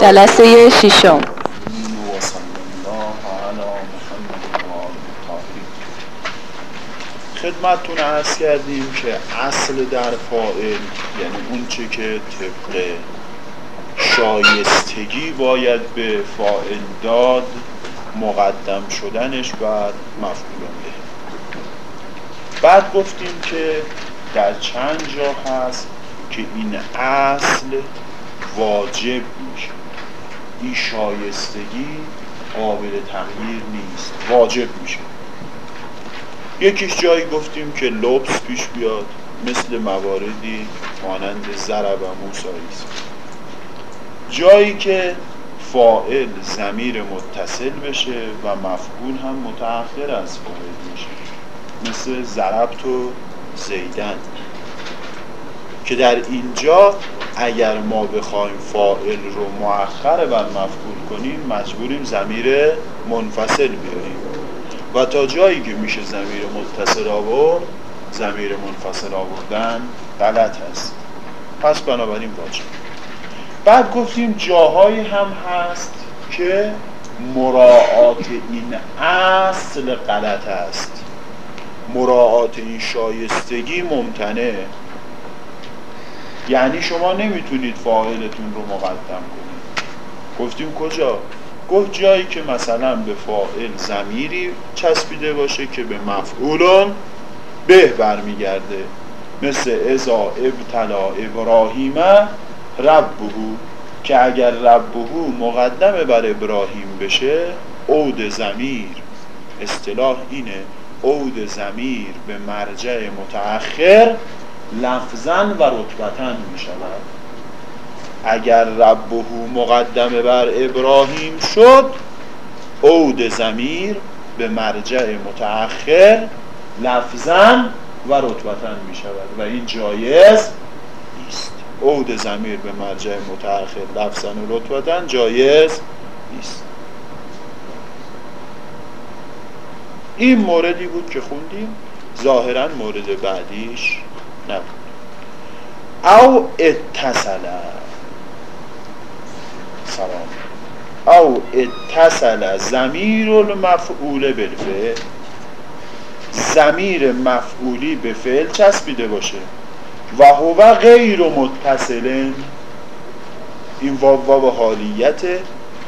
جلسه ششم. خدمتتون عرض کردیم که اصل در فائل یعنی اون چه که طبق شایستگی باید به فائل داد مقدم شدنش بر مفعول به بعد گفتیم که در چند جا هست که این اصل واجب میشه این شایستگی قابل تغییر نیست. واجب میشه. یکیش جایی گفتیم که لبس پیش بیاد مثل مواردی مانند ضرب و موسایی است جایی که فائل زمیر متصل بشه و مفعول هم متأخر از فائل میشه. مثل ضربت و زیدن. که در اینجا اگر ما بخوایم فائل رو مؤخر بر مفعول کنیم مجبوریم زمیر منفصل بیاریم. و تا جایی که میشه زمیر متصل آورد زمیر منفصل آوردن غلط هست پس بنابراین واجب. بعد گفتیم جاهایی هم هست که مراعات این اصل غلط است. مراعات این شایستگی ممتنه یعنی شما نمی‌تونید فاعلتون رو مقدم کنید. گفتیم کجا؟ گفت جایی که مثلا به فاعل زمیری چسبیده باشه که به مفعولون به برمیگرده مثل ازا ابتلا ابراهیم ربهو که اگر ربهو مقدم بر ابراهیم بشه عود زمیر اصطلاح اینه عود زمیر به مرجع متأخر لفظا و رتبتا می شود اگر ربهو مقدمه بر ابراهیم شد عود زمیر به مرجع متأخر لفظا و رتبتا می شود و این جایز نیست. عود زمیر به مرجع متأخر لفظا و رتبتا جایز نیست. این موردی بود که خوندیم. ظاهرا مورد بعدیش نبود. او اتصل. سلام. او اتصل. زمیر المفعول بالفعل زمیر مفعولی به فعل چسبیده باشه. و هو غیر متصل. این واو واو حالیت.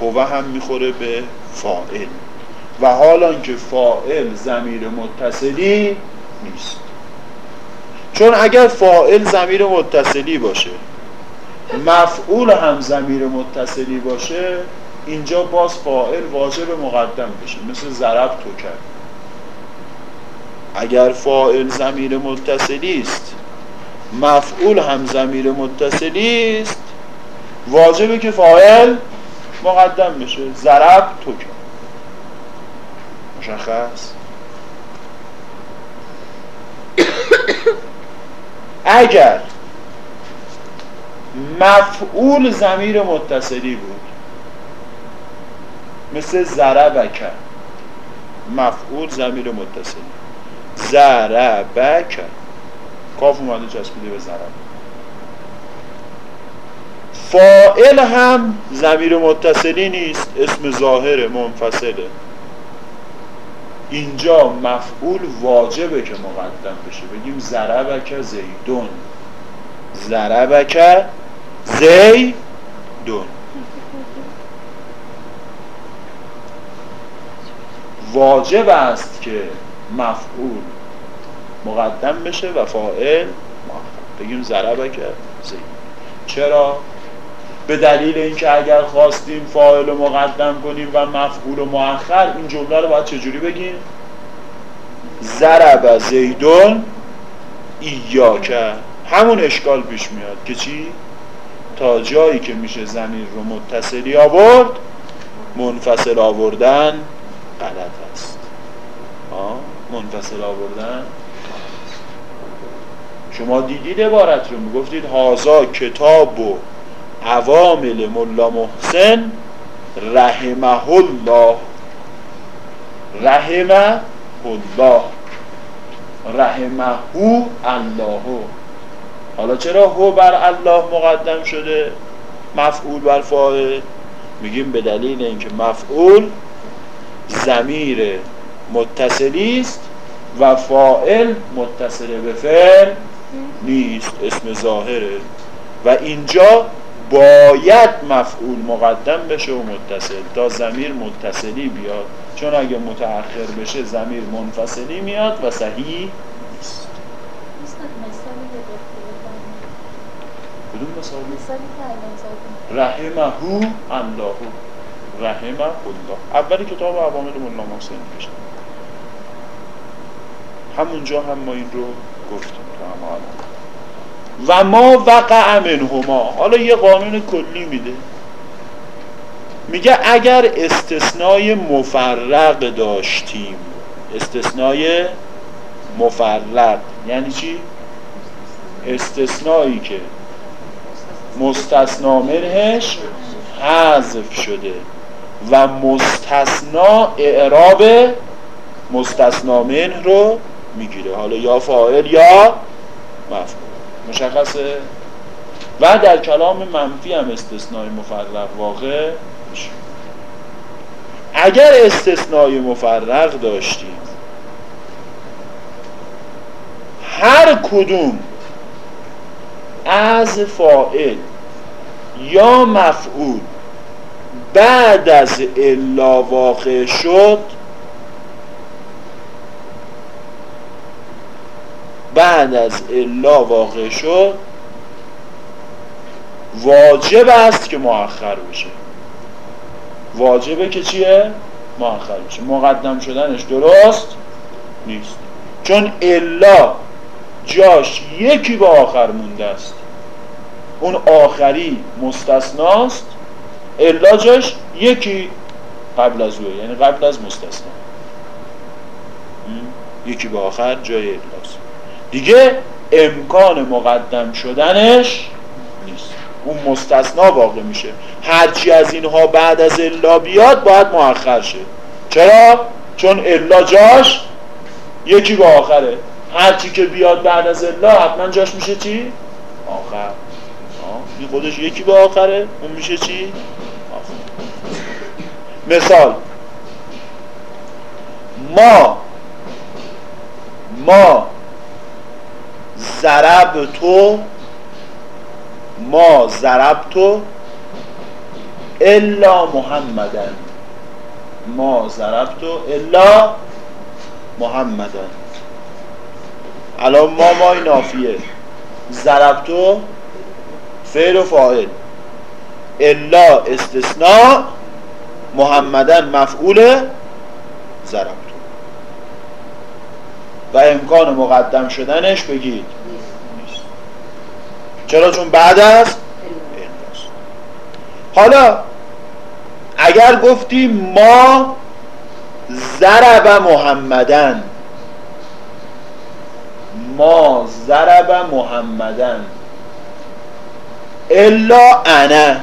هو هم می‌خوره به فائل و حالان که فائل زمیر متصلی نیست. چون اگر فائل زمیر متصلی باشه مفعول هم زمیر متصلی باشه اینجا باز فائل واجب مقدم بشه مثل ضرب تو کرد. اگر فائل زمیر متصلی است مفعول هم زمیر متصلی است واجبه که فاعل مقدم بشه ضرب تو کرد. مشخص؟ اگر مفعول زمیر متصلی بود مثل ضربک مفعول زمیر متصلی. ضربک کاف اومده چسبیده به ضرب. فائل هم زمیر متصلی نیست اسم ظاهر منفصله. اینجا مفعول واجبه که مقدم بشه. بگیم ضربک زیدون. ضربک زیدون. واجب است که مفعول مقدم بشه و فاعل بگیم ضربک زید چرا؟ به دلیل اینکه اگر خواستیم فاعل رو مقدم کنیم و مفعول و مؤخر این جمله رو باید چجوری بگیم؟ ضرب زیدون ایاکه همون اشکال پیش میاد که چی؟ تا جایی که میشه زمین رو متصلی آورد منفصل آوردن غلط است؟ منفصل آوردن شما دیدید عبارت رو؟ می‌گفتید هازا کتاب و عوامل ملا محسن رحمه الله. رحمه الله. رحمه الله. حالا چرا هو بر الله مقدم شده؟ مفعول بر فاعل. میگیم به دلیل اینکه مفعول زمیر متصلی است و فائل متصل به فعل نیست اسم ظاهره. و اینجا باید مفعول مقدم بشه و متصل. تا زمیر متصلی بیاد. چون اگه متأخر بشه زمیر منفصلی میاد و صحیح نیست. کدوم مثالی؟ رحمه الله. رحمه الله. اولی کتاب عوامل ملا محسن نوشتم همونجا هم ما این رو گفتیم تو و ما وقع منهما. حالا یه قانون کلی میده. میگه اگر استثنای مفرق داشتیم استثنای مفرق یعنی چی؟ استثنایی که مستثنا منهش حذف شده و مستثنا اعراب مستثنا منه رو می‌گیره. حالا یا فاعل یا مفعول. مشخصه. و در کلام منفی هم استثنای مفرق واقع میشه. اگر استثنای مفرق داشتیم هر کدوم از فائل یا مفعول بعد از الا واقع شد بعد از الا واقع شد واجب است که مؤخر بشه. واجبه که چیه؟ مؤخر بشه. مقدم شدنش درست نیست. چون الا جاش یکی به آخر مونده است. اون آخری مستثناست. الا جاش یکی قبل از اوه. یعنی قبل از مستثنا. یکی به آخر جای الاست دیگه امکان مقدم شدنش نیست اون مستثنا واقع میشه هرچی از اینها بعد از الا بیاد باید مؤخر شه چرا؟ چون الا جاش یکی به آخره هرچی که بیاد بعد از الا حتما جاش میشه چی؟ آخر این خودش یکی به آخره اون میشه چی؟ آخر. مثال ما ما ضرب تو ما ضرب تو الا محمدن ما ضرب تو الا محمدن الان ما مای نافیه. ضرب تو فعل و فاعل. الا استثناء محمدن مفعول ضرب و امکان مقدم شدنش بگید. چرا؟ چون بعد از حالا اگر گفتیم ما ضرب محمدن ما ضرب محمدن الا انا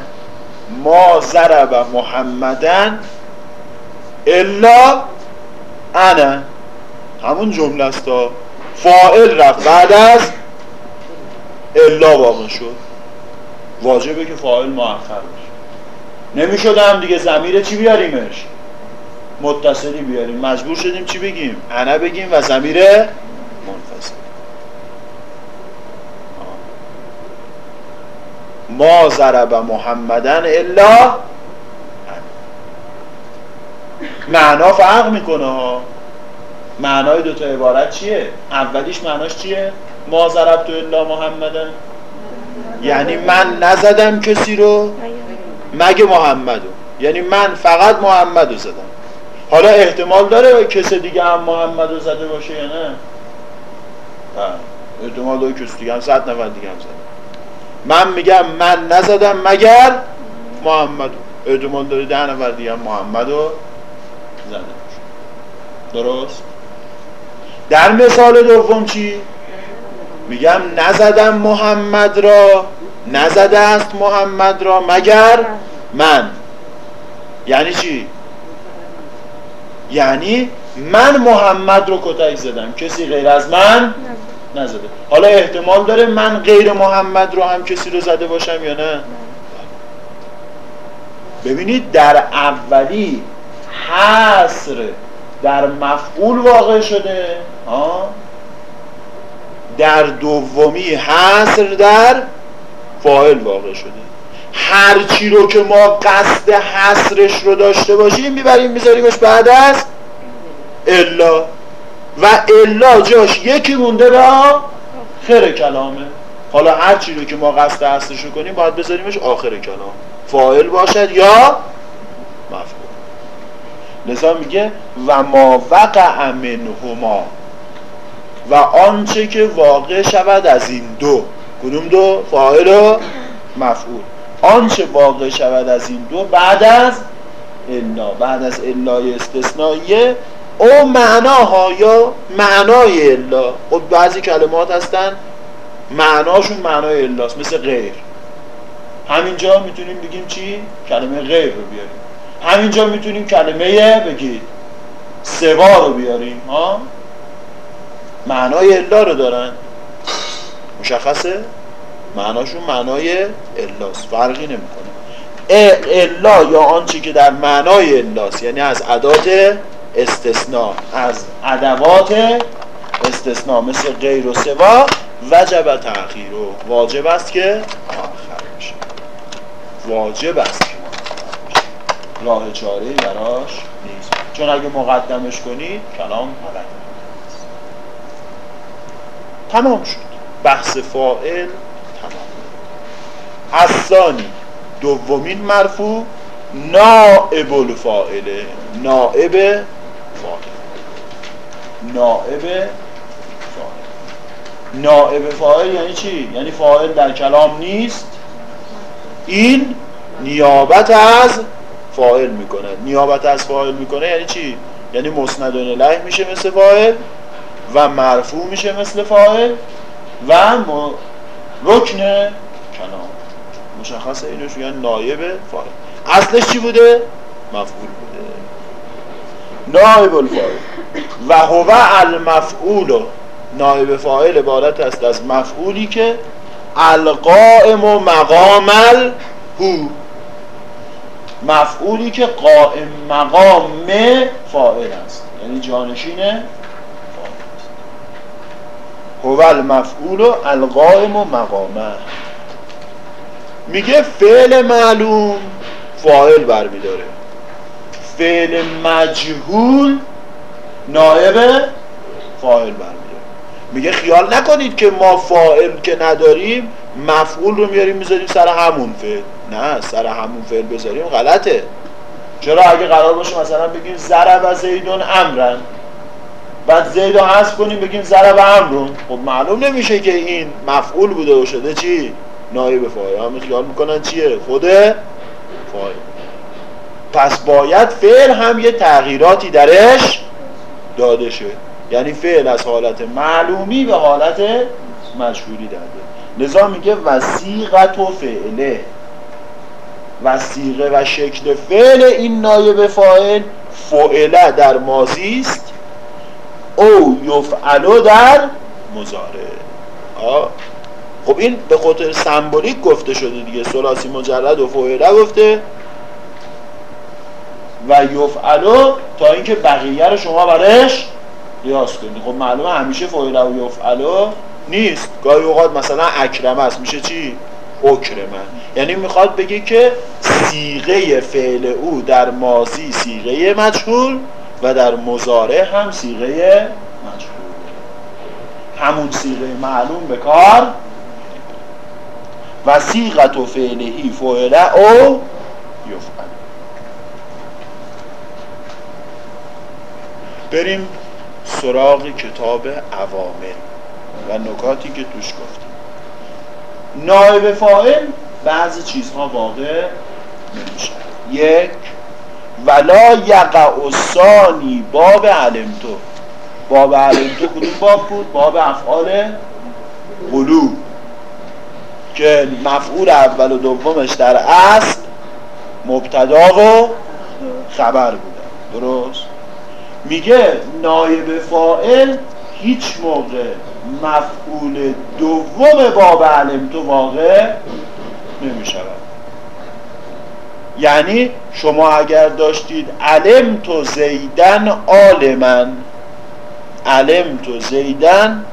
ما ضرب محمدن الا انا. همون جمله است. فائل رفت. بعد از الا واقع شد. واجبه که فاعل مؤخر بشه نمی‌شد هم دیگه زمیر چی بیاریمش؟ متصلی بیاریم. مجبور شدیم چی بگیم؟ انا بگیم و زمیر منفصل. ما ضرب محمدن الا معنا فرق می‌کنه ها. معنای دوتا عبارت چیه؟ اولیش معناش چیه؟ ما ضرب تو الا محمدن یعنی من نزدم کسی رو مگه محمدو؟ یعنی من فقط محمدو زدم. حالا احتمال داره کسی دیگه هم محمدو زده باشه یا نه؟ احتمال داره کسی دیگه هم صد نفر دیگه هم زده. من میگم من نزدم مگر محمدو. احتمال داره ده نفر دیگه هم محمدو زده درست؟ در مثال دوم چی؟ میگم نزدم محمد را نزده است محمد را مگر من. یعنی چی؟ یعنی من محمد رو کتک زدم. کسی غیر از من نزده. حالا احتمال داره من غیر محمد رو هم کسی رو زده باشم یا نه؟ ببینید در اولی حصر در مفعول واقع شده. ها در دومی حصر در فاعل واقع شده. هر چی رو که ما قصد حصرش رو داشته باشیم می‌بریم میذاریمش بعد از الا. و الا جاش یکی مونده به آخر کلامه. حالا هر چی رو که ما قصد حصرش رو کنیم باید بذاریمش آخر کلام. فاعل باشد یا مفعول. لذا میگه و ما وقع منهما. و آنچه که واقع شود از این دو. کدوم دو؟ فاعل و مفعول. آنچه واقع شود از این دو بعد از الا. بعد از الای استثنائیه او معناها یا معنای الا. خب بعضی کلمات هستن معناشون معنای الاست مثل غیر. همینجا می‌تونیم بگیم چی؟ کلمه غیر رو بیاریم. همینجا می‌تونیم کلمه بگید سوا رو بیاریم ها؟ معنای الا رو دارن. مشخصه؟ معناشون معنای الاست فرقی نمی‌کنه. الا یا آنچه که در معنای الاست یعنی از ادات استثناء از ادوات استثناء مثل غیر و سوا وجب تأخیر. و واجب است که آخر بشه. واجب است که راه چاره براش نیست. چون اگه مقدمش کنید کلام غلط تمام شد. بحث فائل تمام. اصانی دومین مرفوع نائب الفائله نائب فائل نائب فائل نائب فائل یعنی چی؟ یعنی فائل در کلام نیست. این نیابت از فاعل می‌کنه نیابت از فاعل می‌کنه یعنی چی؟ یعنی مسند الیه میشه مثل فاعل. و مرفوع میشه مثل فاعل و م... رکن کلام. مشخصه اینو میگن نایب فاعل. اصلش چی بوده؟ مفعول بوده. نایب الفاعل. و هو المفعول. نایب فاعل عبارت است از مفعولی که القائم و مقام هو مفعولی که قائم مقام فاعل است. یعنی جانشین هو المفعول القائم و مقامه. میگه فعل معلوم فاعل برمیداره. فعل مجهول نائب فاعل برمیداره. میگه خیال نکنید که ما فاعل که نداریم مفعول رو میاریم می‌ذاریم سر همون فعل. نه سر همون فعل بذاریم غلطه. چرا؟ اگه قرار باشه مثلا بگیم ضرب زیدون امرن. بعد زید رو حذف کنیم بگیم ضرب امرون. خب معلوم نمیشه که این مفعول بوده و شده چی؟ نایب فاعل. همه خیال می‌کنن چیه؟ خود فاعل. پس باید فعل هم یه تغییراتی درش داده شه. یعنی فعل از حالت معلومی به حالت مشهوری داده. لذا میگه وسیقت و فعله. وسیقه و شکل فعل این نایب فاعل فعله در ماضی است. او یفعلو در مزاره خب این به خاطر سمبولیک گفته شده دیگه سلاسی مجرد و فعله گفته. و یفعلو تا اینکه بقیه رو شما برش قیاس کنید. خب معلومه همیشه فعله و یفعلو نیست. گاهی اوقات مثلا اکرمه است. میشه چی؟ اکرمه. یعنی می‌خواد بگه که سیغه فعل او در ماضی سیغه مجهول و در مزاره هم سیغه مجهول. همون سیغه معلوم به کار. و سیغت و فعلهی فعله او یفعل. بریم سراغ کتاب عوامل و نکاتی که توش گفتیم. نایب فاعل بعضی چیزها واقع نمیشه. یک ولا یقع ثانی باب علمتو باب علمتو کدوم باب بود؟ باب افعال قلوب. که مفعول اول و دومش در اصل مبتدا و خبر بودن درست؟ میگه نایب فائل هیچ موقع مفعول دوم باب علم تو واقع نمی شود یعنی شما اگر داشتید علم تو زیدن آل من علم تو زیدن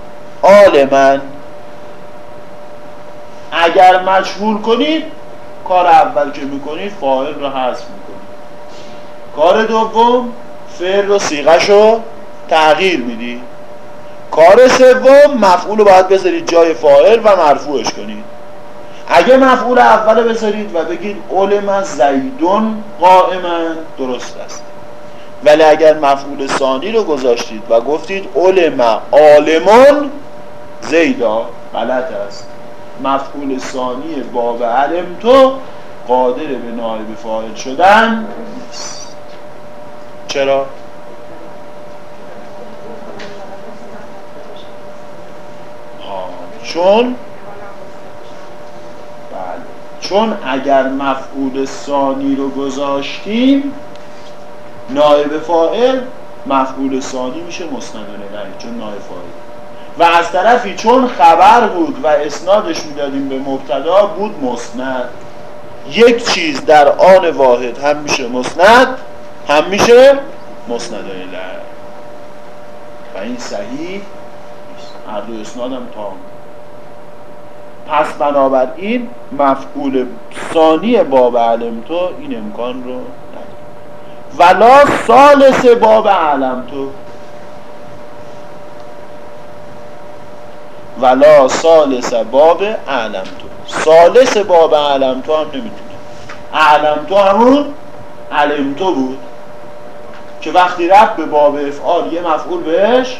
آل من. اگر مشهور کنید کار اول که می‌کنید فاعل رو حذف می‌کنید. کار دوم فعل و سیغش رو تغییر می‌دید. کار سوم مفعول رو باید بذارید جای فاعل و مرفوعش کنید. اگه مفعول اول بذارید و بگید علم زیدون قائما درست است. ولی اگر مفعول ثانی رو گذاشتید و گفتید علم عالمون زیدا غلط است. مفعول ثانی باب علم تو قادر به نایب فاعل شدن نیست. چرا؟ چون چون اگر مفعول ثانی رو گذاشتیم نایب فاعل مفعول ثانی میشه مستند چون نایب فاعل. و از طرفی چون خبر بود و اسنادش می‌دادیم به مبتدا بود مسند یک چیز در آن واحد هم میشه مسند هم میشه مسند و این صحیح هر دو اسناد هم تام پس بنابراین مفعول ثانی باب علم تو این امکان رو نداره. ولا سالس باب علم تو. ولا سالس باب علم تو. سالس باب علم تو هم نمی‌تونه. علم تو همون علم تو بود که وقتی رفت به باب افعال یه مفعول بهش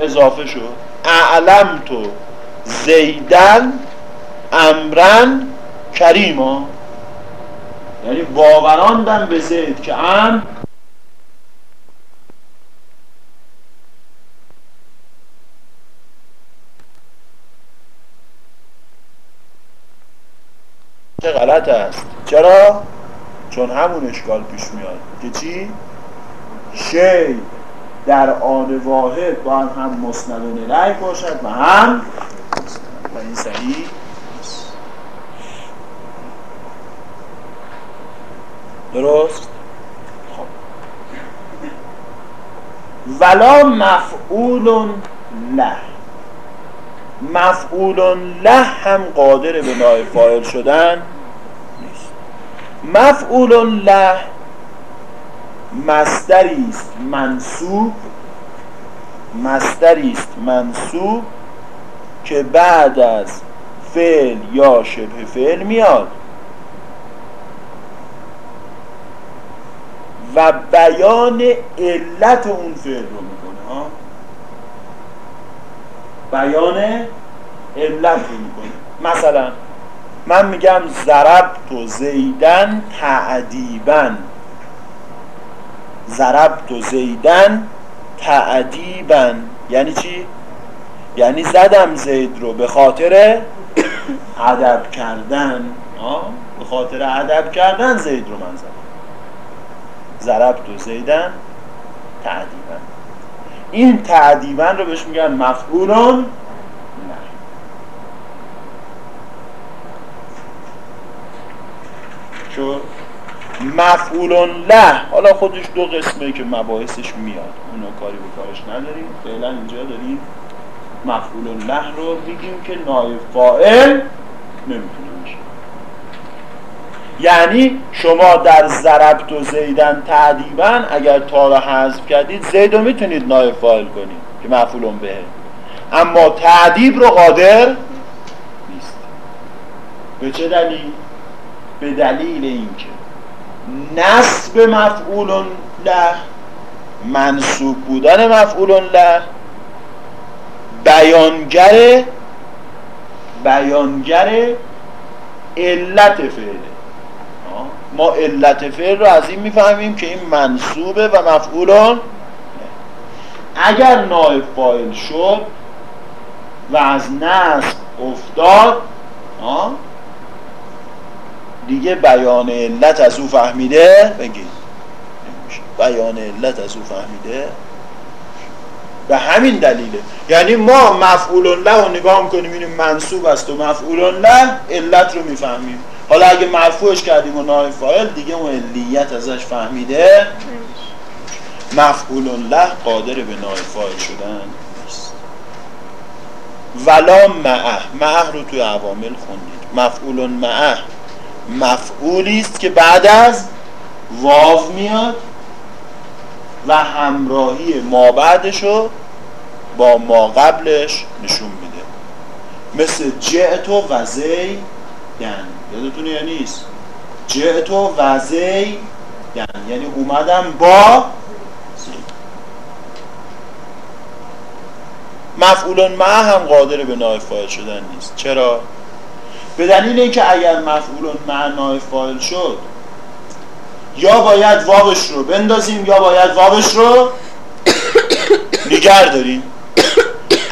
اضافه شد. اعلم تو. زیدن امرن کریما یعنی باوراندن به زید که ام چه غلط است چرا؟ چون همون اشکال پیش میاد که چی؟ شی در آن واحد باید هم مسند نلعی باشد و هم و این صحیح درست؟ خب. ولا مفعول له. مفعول له هم قادر به نای فاعل شدن نیست. مفعول له مستری است منصوب مستری است منصوب که بعد از فعل یا شبه فعل میاد. و بیان علت اون فعل رو می‌کنه ها؟ بیان علت رو می‌کنه. مثلا من میگم ضربت و زیدن تعدیبن ضربت و زیدن تعدیبن یعنی چی؟ یعنی زدم زید رو به خاطر ادب کردن به خاطر ادب کردن زید رو من زدم. ضربت زیدن تعدیبن این تعدیبن رو بهش میگن مفعولون نه. چون مفعولون له. حالا خودش دو قسمه که مباحثش میاد. اونو کاری به کارش نداریم. فعلا اینجا داریم مفعولون له رو میگیم که نایب فاعل نمی‌تونه یعنی شما در ضربت و زیدن تعدیبا اگر تا رو حذف کردید زید رو می‌تونید نایب فاعل کنید که مفعولون به اما تعدیب رو قادر نیست. به چه دلیل؟ به دلیل اینکه نصب مفعولون له منصوب بودن مفعولون له بیانگر بیانگر علت فعله. ما علت فعل رو از این می‌فهمیم که این منصوبه و مفعولان اگر نایب فاعل شد و از نصب افتاد دیگه بیان علت از او فهمیده بگید. بیان علت از او فهمیده. به همین دلیله یعنی ما مفعول له رو نگاه می‌کنیم این منصوب است و مفعول له علت رو می‌فهمیم. حالا اگه مرفوعش کردیم و نای فاعل دیگه اون علیت ازش فهمیده. مفعول له قادر به نای فاعل شدن نیست. ولا معه معه رو توی عوامل خوندید. مفعول معه مفعولی است که بعد از واو میاد و همراهی ما بعدش رو با ما قبلش نشون میده. مثل جعت و وزی دن. یادتونه یا نیست؟ جعت و وزی دن. یعنی اومدم با مفعول مع هم قادر به نایب فاعل شدن نیست. چرا؟ به دلیل اینکه اگر مفعول نایب فاعل شد یا باید واوش رو بندازیم یا باید واوش رو نگه داریم.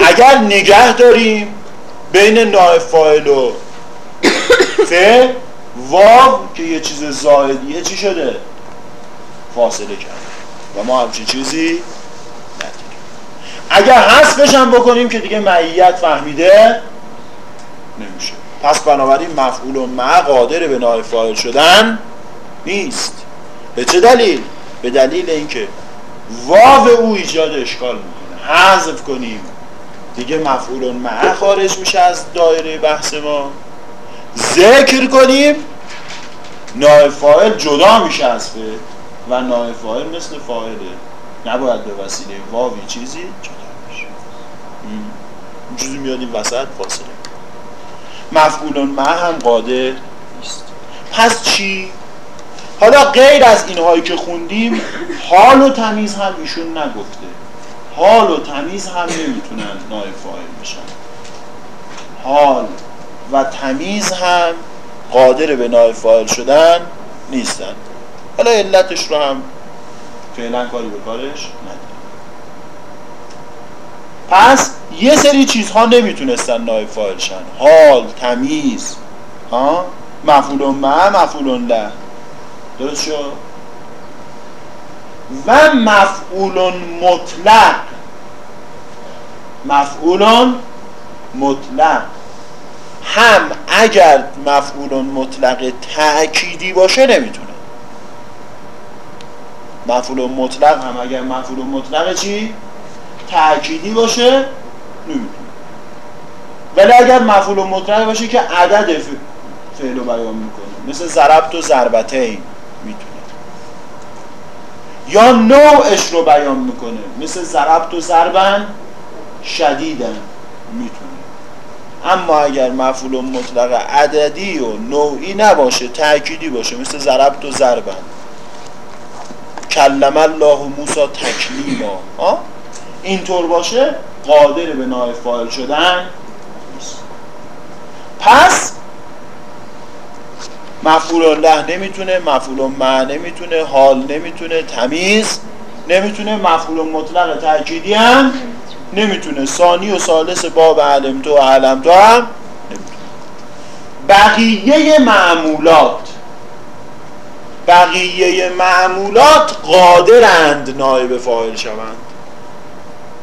اگر نگه داریم بین نایب فاعل و فعل واو که یه چیز زائدیه چی شده؟ فاصله کرد. و ما همچین چیزی نداریم اگر حذفش هم بکنیم که دیگه معیت فهمیده نمیشه. پس بنابراین مفعول و مع قادر به نایب فاعل شدن نیست. به چه دلیل؟ به دلیل اینکه واو او ایجاد اشکال می‌کنه. حذف کنیم. دیگه مفعول مع خارج میشه از دایره بحث ما. ذکر کنیم نائب فاعل جدا میشه از فعل و نائب فاعل مثل فاعله. نباید به وسیله واوی چیزی جدا این چیزی میاد این وسط فاصله. مفعول مع هم قادر نیست. پس چی؟ حالا غیر از اینهایی که خوندیم حال و تمیز هم ایشون نگفته. حال و تمیز هم نمی‌تونن نایب فاعل بشن. حال. و تمیز هم قادر به نایب فاعل شدن نیستن. حالا علتش رو هم فعلا کاری به کارش نداریم. پس یه سری چیزها نمی‌تونستن نایب فاعل شن. حال تمیز ها؟ مفعول مع مفعول له درست شد؟ و مفعول مطلق. مفعول مطلق. هم اگر مفعول مطلق تأکیدی باشه نمی‌تونه. مفعول مطلق هم اگر مفعول مطلق چی؟ تأکیدی باشه نمی‌تونه. ولی اگر مفعول مطلق باشه که عدد فعل رو بیان می‌کنه. مثل ضربت و ضربتین می‌تونه. یا نوعش رو بیان می‌کنه. مثل ضربت و ضربن شدیدن. اما اگر مفعول مطلق عددی و نوعی نباشه تأکیدی باشه مثل ضربت و ضربن. کلم الله موسی تکلیما. اینطور باشه قادر به نایب فاعل شدن پس مفعول له نمی‌تونه مفعول مع نمی‌تونه حال نمی‌تونه تمیز نمی‌تونه مفعول مطلق تأکیدی هم نمی‌تونه. ثانی و ثالث باب علم تو و علم تو هم بقیه معمولات بقیه معمولات قادرند نایب فاعل شوند.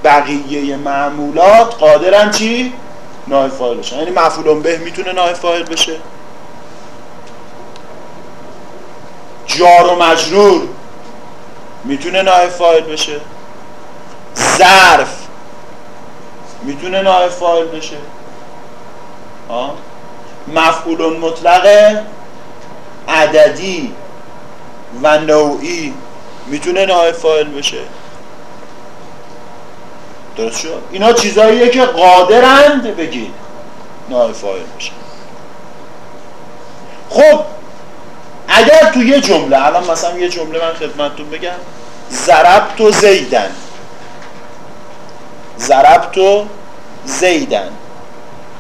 بقیه معمولات قادرند چی؟ نایب فاعل بشن. یعنی مفعول به می‌تونه نایب فاعل بشه. جار و مجرور می‌تونه نایب فاعل بشه. ظرف می‌تونه نایب فاعل بشه. مفعول مطلق عددی و نوعی می‌تونه نایب فاعل بشه. درست شد؟ اینا چیزاییه که قادرند بگید نایب فاعل بشه. خب اگر تو یه جمله الان مثلا یه جمله من خدمتتون بگم. ضربت و زیدن. ضربت و زیدن.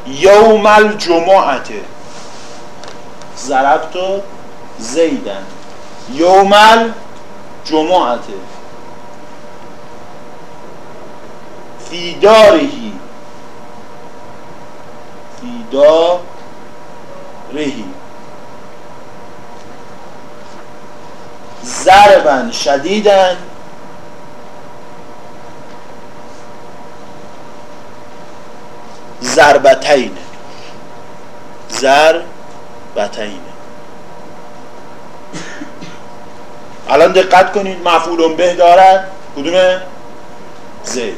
یوم الجمعه ضربت و زیدن. یوم الجمعه فی دارهی. فی دارهی. شدیدن زربتینه زربتینه الان دقت کنید مفعول به دارد کدومه؟ زید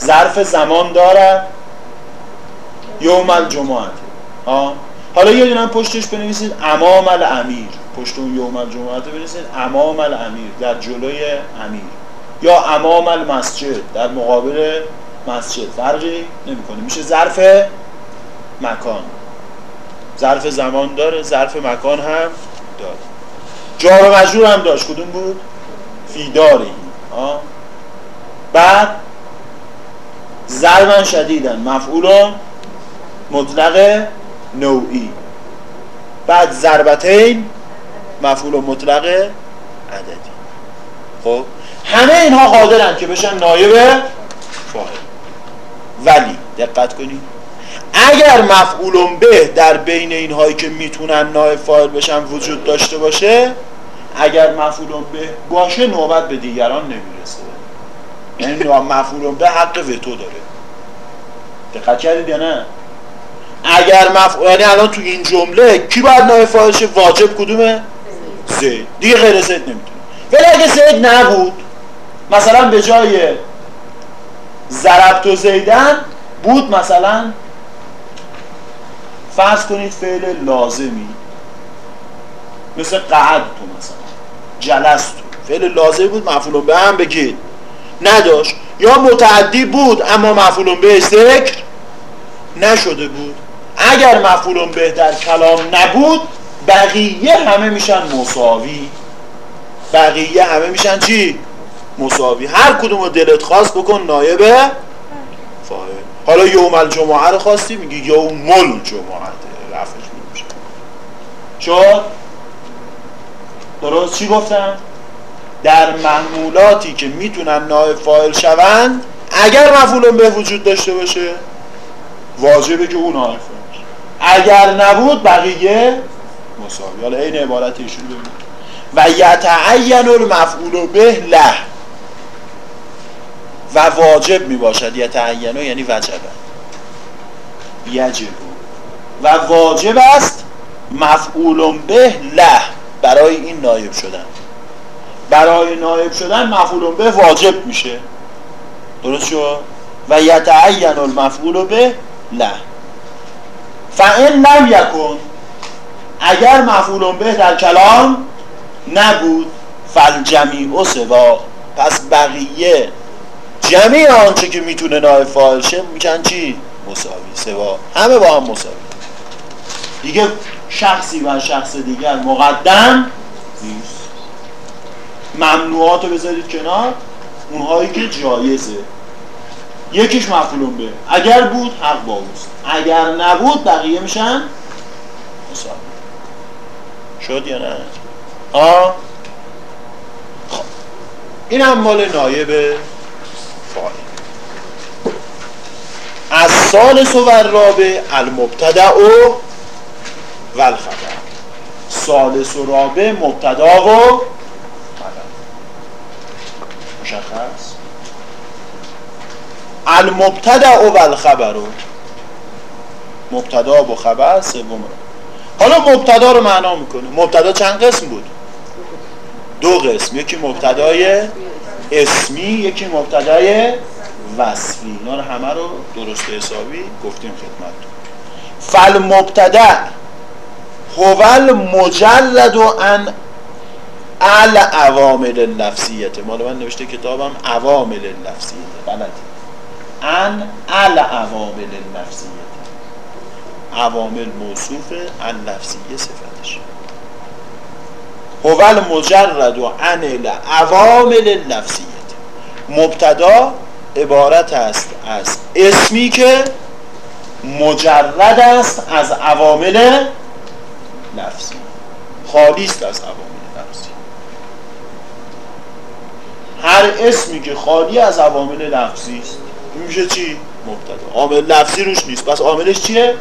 ظرف زمان دارد یوم الجمعه. ها؟ حالا یه دونم پشتش بنویسید. امام الامیر. پشت اون یوم الجمعه بنویسید. امام الامیر. در جلوی امیر. یا امام المسجد. در مقابل مسجد. فرقی نمی‌کنه. میشه ظرف مکان. ظرف زمان داره ظرف مکان هم داره. جار مجرور هم داشت. کدوم بود؟ فیداری بعد ضربا شدیدن مفعول مطلق نوعی. بعد ضربتین مفعول مطلق عددی. خب؟ همه اینها قادرن که بشن نایب فاعل. ولی دقت کنید اگر مفعول به در بین اینهایی که می‌تونن نایب فاعل بشن وجود داشته باشه اگر مفعول به باشه نوبت به دیگران نمی‌رسه. یعنی مفعول به حق وتو داره. دقت کردید یا نه؟ اگر مفعول یعنی الان تو این جمله کی باید نایب فاعل شه؟ واجب کدومه؟ زید. دیگه غیر زید نمی‌تونه. ولی اگه زید نبود مثلا به جای ضربت و زیدن بود مثلا. فرض کنید فعل لازمی مثل قعد تو مثلا. جلست فعل لازمی بود مفعول به هم بگید. نداشت. یا متعدی بود اما مفعول به ذکر نشده بود. اگر مفعول به در کلام نبود بقیه همه میشن مساوی. بقیه همه میشن چی؟ مساوی. هر کدوم رو دلت خواست بکن نایب فاعل حالا یوم الجمعه رو خواستی؟ میگی یوم الجمعه. رفعش میشه شد درست. چی گفتم؟ در محمولاتی که می‌تونن نایب فاعل شوند اگر مفعول به وجود داشته باشه واجبه که اون نایب اگر نبود بقیه مساوی. حالا این عبارت ایشون ببینید و یتعین المفعول به له و واجب می باشد یتعینو یعنی وجبه. یجب. و واجب است مفعول به له. برای این نایب شدن. برای نایب شدن مفعول به واجب میشه. درست شد؟ و یتعین المفعول به له. فان لم یکن. اگر مفعول به در کلام نبود فالجمیع سوا. پس بقیه جمعی آنچه که می‌تونه نایب فاعل شه میشن چی؟ مساوی سوا. همه با هم مساوی. دیگه شخصی و شخص دیگر مقدم نیست. ممنوعات رو بذارید کنار. اونهایی که جایزه. یکیش مفعولون به. اگر بود حق با اوست. اگر نبود بقیه میشن مساوی. شد یا نه؟ آه. خب. این هم مال نایب فاعل. از سالس و رابع المبتدع و والخبر. سالس و رابع مبتدا و مشخص؟ المبتدع و الخبر مبتدا و خبر سوم حالا مبتدا رو معنا می‌کنه. مبتدا چند قسم بود؟ دو قسم. یکی مبتدای اسمی یکی مبتدای وصفی. اینا رو همه رو درست حسابی گفتیم خدمتتون فل مبتدا هو مجلد ان ال عوامل نفسیت. مال من نوشته کتابم عوامل نفسیت. بلد. ان ال عوامل نفسیت. عوامل موصوف ان نفسیه صفتش. هو مجرد و عن عوامل نفسیت. مبتدا عبارت است از اسمی که مجرد است از عوامل نفسی خالی است از عوامل نفسی هر اسمی که خالی از عوامل نفسی است میشه چی؟ مبتدا. عامل نفسی روش نیست. پس عاملش چیه؟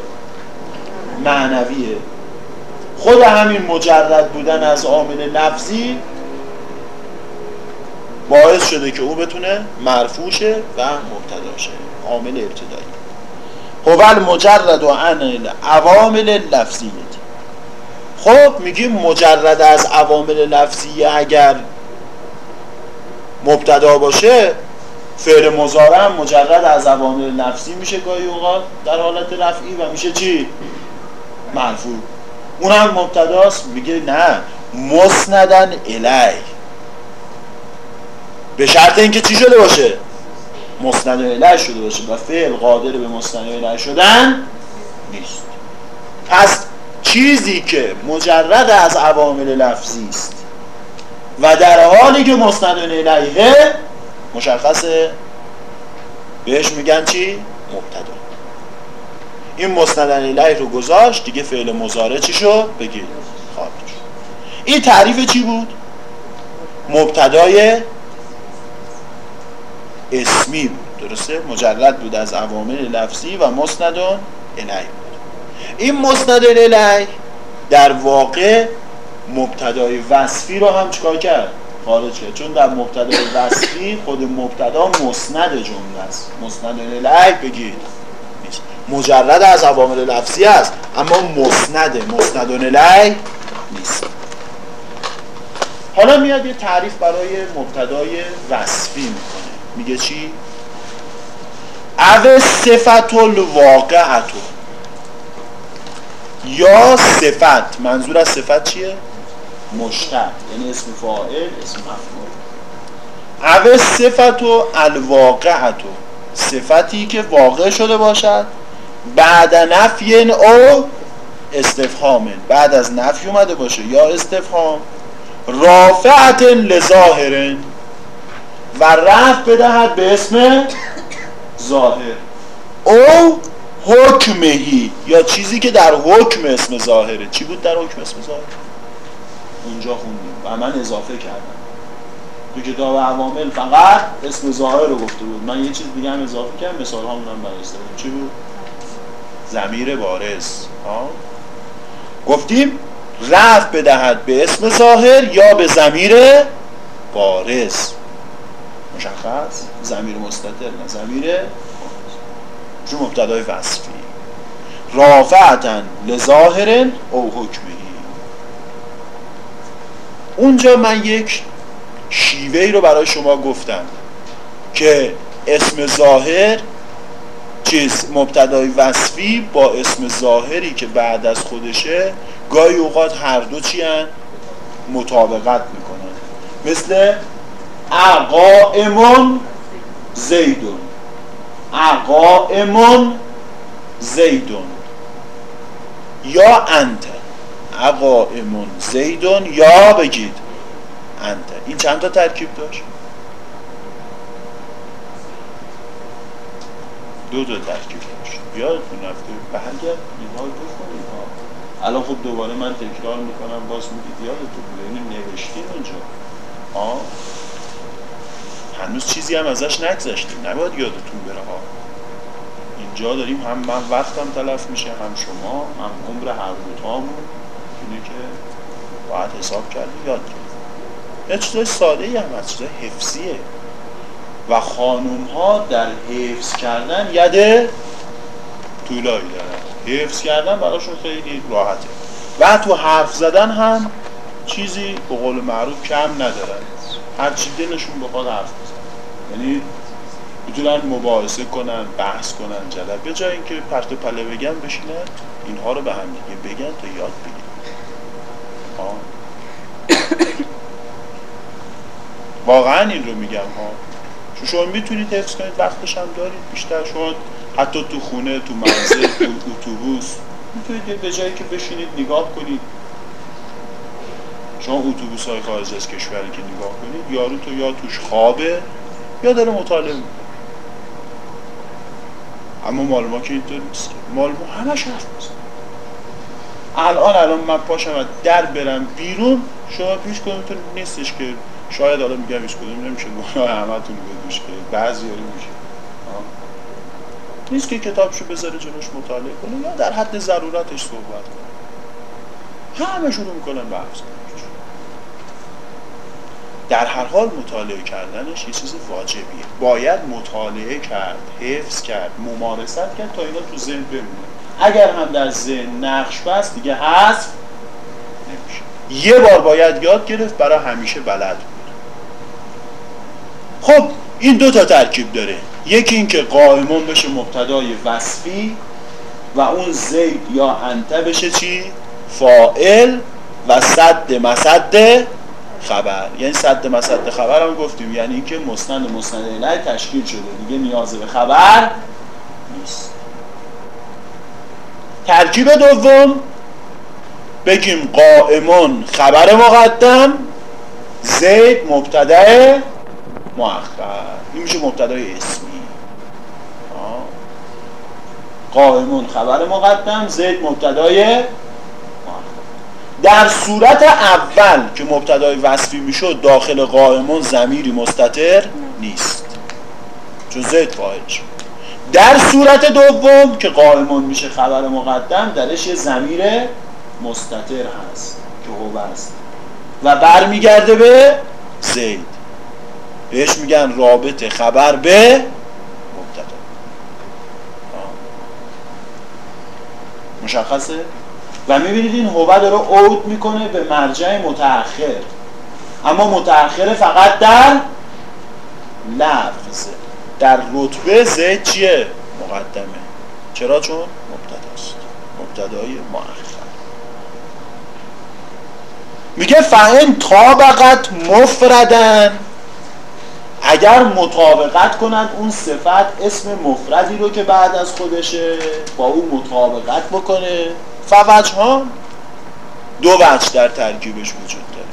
معنویه. خود همین مجرد بودن از عامل نفسی باعث شده که او بتونه مرفوشه و مبتدا شه عامل ابتدایی. هو مجرد و عن عوامل لفظیت خب میگیم مجرد از عوامل لفظی اگر مبتدا باشه فعل مزارع مجرد از عوامل نفسی میشه گاهی اوقات در حالت رفعی و میشه چی؟ مرفوع اونم مبتداست میگه نه مسندن الی به شرط اینکه چی شده باشه؟ مسند الی شده باشه و فعل قادر به مسند الی شدن نیست. پس چیزی که مجرد از عوامل لفظی است و در حالی که مسند الیه مشخصه بهش میگن چی؟ مبتدا. این مسند الیه رو گذاشت دیگه فعل مزاره چی شد؟ بگید خارج این تعریف چی بود؟ مبتدای اسمی بود درسته؟ مجرد بود از عوامل لفظی و مسندون الیه بود این مسند الیه در واقع مبتدای وصفی رو هم چکار کرد؟ خارج کرد چون در مبتدای وصفی خود مبتدا مسند جمله است مسند الیه بگید مجرد از عوامل لفظی است. اما مسند مسند الیه نیست. حالا میاد یه تعریف برای مبتدای وصفی می‌کنه. میگه چی؟ او صفت الواقعتو یا صفت. منظور از صفت چیه؟ مشتق. یعنی اسم فاعل اسم مفعول. او صفت و الواقعتو. صفتی که واقع شده باشد. بعد نفی او استفهام. بعد از نفی اومده باشه. یا استفهام. رافعت لظاهر و رفع بدهد به اسم ظاهر. او حکمهی. یا چیزی که در حکم اسم ظاهره. چی بود در حکم اسم ظاهر؟ اونجا خوندیم. و من اضافه کردم. تو کتاب عوامل فقط اسم ظاهر رو گفته بود. من یه چیز دیگه هم اضافه کردم. مثال هم برای چی بود؟ زمیر ها؟ گفتیم رفت بدهد به اسم ظاهر یا به زمیر بارز مشخص؟ زمیر مستطر نه زمیر چون مبتدای وصفی. رافعتن لظاهر او حکمی اونجا من یک شیوهی رو برای شما گفتم که اسم ظاهر چیز مبتدای وصفی با اسم ظاهری که بعد از خودشه گاهی اوقات هر دو چی؟ مطابقت می‌کنن. مثل اقائمون زیدون. اقائمون زیدون. یا انت. اقائمون زیدون یا بگید انت. این چند تا ترکیب داشت؟ دو تا ترکیب داشت یادتون رفته برگرد بخونید ها. الان خب دوباره من تکرار می‌کنم باز میگید یادتون بود اینو نوشتین اونجا ها. هنوز چیزی هم ازش نگذشتیم نباید یادتون بره ها. اینجا داریم هم من وقتم تلف میشه هم شما هم عمر هر دوتامون. اینه که باید حساب کردی یاد کرد یه چیزای ساده ای هم از چیزای حفظیه. و خانوم ها در حفظ کردن ید طولایی دارن. حفظ کردن براشون خیلی راحته. و تو حرف زدن هم چیزی به قول معروف کم ندارن. هر چی دلشون بخواد حرف بزن یعنی می‌تونن مباحثه کنن بحث کنن جلب به جای اینکه پرت پله بگن بشینن اینها رو به هم دیگه بگن تا یاد بگیرن. واقعا این رو میگم ها. شما می‌تونید حفظ کنید وقتش هم دارید بیشتر. شما حتی تو خونه تو منزل تو اتوبوس می‌تونید به جایی که بشینید نگاه کنید. شما اتوبوس های خارج از کشوری که نگاه کنید یارو تو یا توش خوابه یا داره مطالعه اما مال ما که اینطور نیست. مال ما همش حرف الان الان من پاشم در برم بیرون شما پیش کنید نیستش که شاید حالا میگم هیچ کدوم نمیشه گناه همتون بدوش که بعضی میشه نیست که کتابشو بذاره جلوش مطالعه کنه. یا در حد ضرورتش صحبت کنه. همه شروع می‌کنن بحث در هر حال مطالعه کردنش یه چیز واجبیه. باید مطالعه کرد حفظ کرد ممارست کرد تا اینا تو ذهن بمونه. اگر هم در ذهن نقش بست دیگه حذف نمیشه. یه بار باید یاد گرفت برای همیشه بلد خب این دو تا ترکیب داره. یکی اینکه قائمون بشه مبتدای وصفی و اون زید یا انته بشه چی؟ فائل و صد مسد خبر. یعنی صد مسد خبر هم گفتیم. یعنی اینکه مستند مستند اله تشکیل شده. دیگه نیاز به خبر نیست. ترکیب دوم بگیم قائمون خبر مقدم زید مبتدا مؤخر. این میشه مبتدای اسمی. قائمون خبر مقدم زید مبتدای در صورت اول که مبتدای وصفی می‌شد داخل قائمون زمیری مستتر نیست. چون زید فاعل شد. در صورت دوم که قائمون میشه خبر مقدم درش یه زمیر مستتر هست که هو است و برمیگرده به زید. بهش میگن رابط خبر به مبتدا. مشخصه؟ و می‌بینید این هوه داره عود می‌کنه به مرجع متأخر. اما متأخر فقط در لفظ. در رتبه زید چیه؟ مقدمه. چرا؟ چون مبتداست. مبتدای مؤخر. میگه فهم طابقت مفردن اگر مطابقت کنند اون صفت اسم مفردی رو که بعد از خودشه با اون مطابقت بکنه. فوجه ها؟ دو وجه در ترکیبش وجود داره.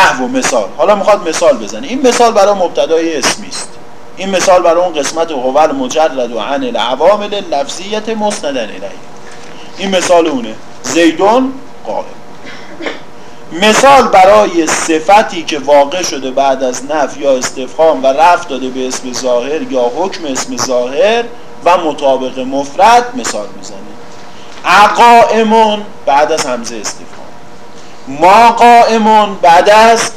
نحو و مثال. حالا می‌خواد مثال بزنه. این مثال برای مبتدای اسمی است. این مثال برای اون قسمت هوال مجرد و عن العوامل لفظیت مسندن الیه. این مثال اونه. زیدون قائم مثال برای صفتی که واقع شده بعد از نف یا استفهام و رفت داده به اسم ظاهر یا حکم اسم ظاهر و مطابق مفرد مثال می‌زنه. اقائمون بعد از همزه استفهام. ما قائمون بعد از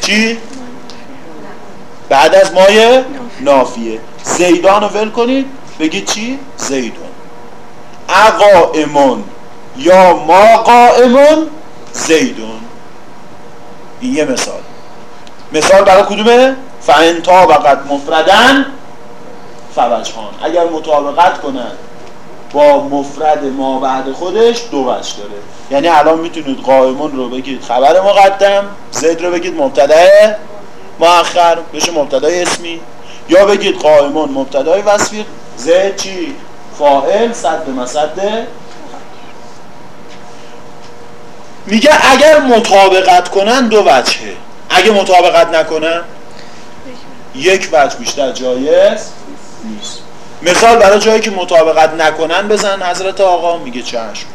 چی؟ بعد از مایه نافیه. زیدان رو ول کنید. بگید چی؟ زیدون. اقائمون یا ما قائمون زیدون. این یه مثال. مثال برای کدومه؟ فان طابقت مفردن فوجهان. اگر مطابقت کنن با مفرد ما بعد خودش دو وجه داره. یعنی الان می‌تونید قائمون رو بگید خبر مقدم زید رو بگید مبتدا مؤخر بشه مبتدای اسمی. یا بگید قائمون مبتدای وصفی زید چی؟ فاعل صد به مسد میگه اگر مطابقت کنن دو وجهه. اگه مطابقت نکنن یک وجه بیشتر جایز نیست. مثال برای جایی که مطابقت نکنن بزن حضرت آقا میگه چشم.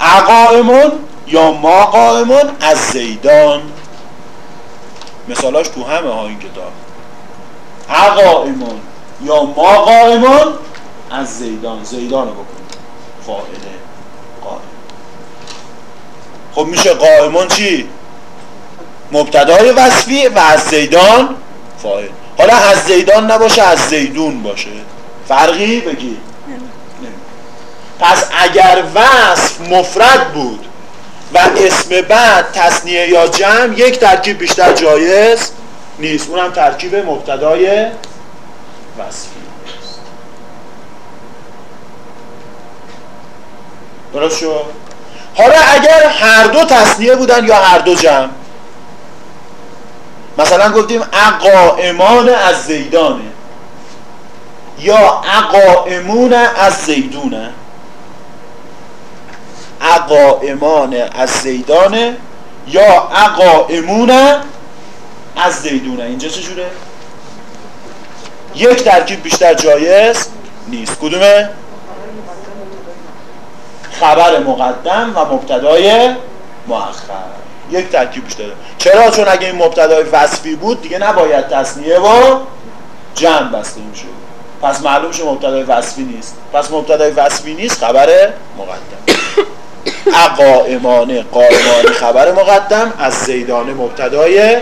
اقائمون یا ما قائمون؟ از زیدان. مثالاش تو همه ها این کتاب. اقائمون یا ما قائمون؟ از زیدان. زیدان رو بکن. فاعله. قائم خب میشه قائمون چی؟ مبتدای وصفی و از زیدان فاعل حالا از زیدان نباشه از زیدون باشه. فرقی بگی. پس اگر وصف مفرد بود و اسم بعد تصنیه یا جمع یک ترکیب بیشتر جایز نیست. اونم ترکیب مبتدای وصفی درست شد؟ حالا اگر هر دو تصنیه بودن یا هر دو جمع. مثلا گفتیم اقائمان از زیدانه. یا اقائمون از زیدونه. اقائمان از زیدانه یا اقائمون از زیدونه. اینجا چجوره؟ یک ترکیب بیشتر جایز نیست. کدومه؟ خبر مقدم و مبتدای مؤخر. یک ترکیب بیشتر. چرا؟ چون اگه این مبتدای وصفی بود دیگه نباید تصنیه و جمع بسته می‌شد. پس معلوم شه مبتدای وصفی نیست. پس مبتدای وصفی نیست خبر مقدم. اقائمانه قائمانه خبر مقدم از زیدانه مبتدای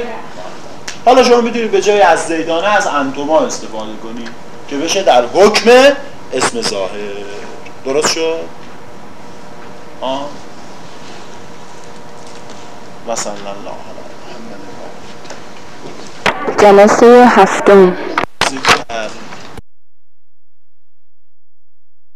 حالا شما می‌تونید به جای از زیدانه از انتوما استفاده کنید که بشه در حکم اسم ظاهر. درست شد؟ آه. و صلی الله علیه جلسه هفتم.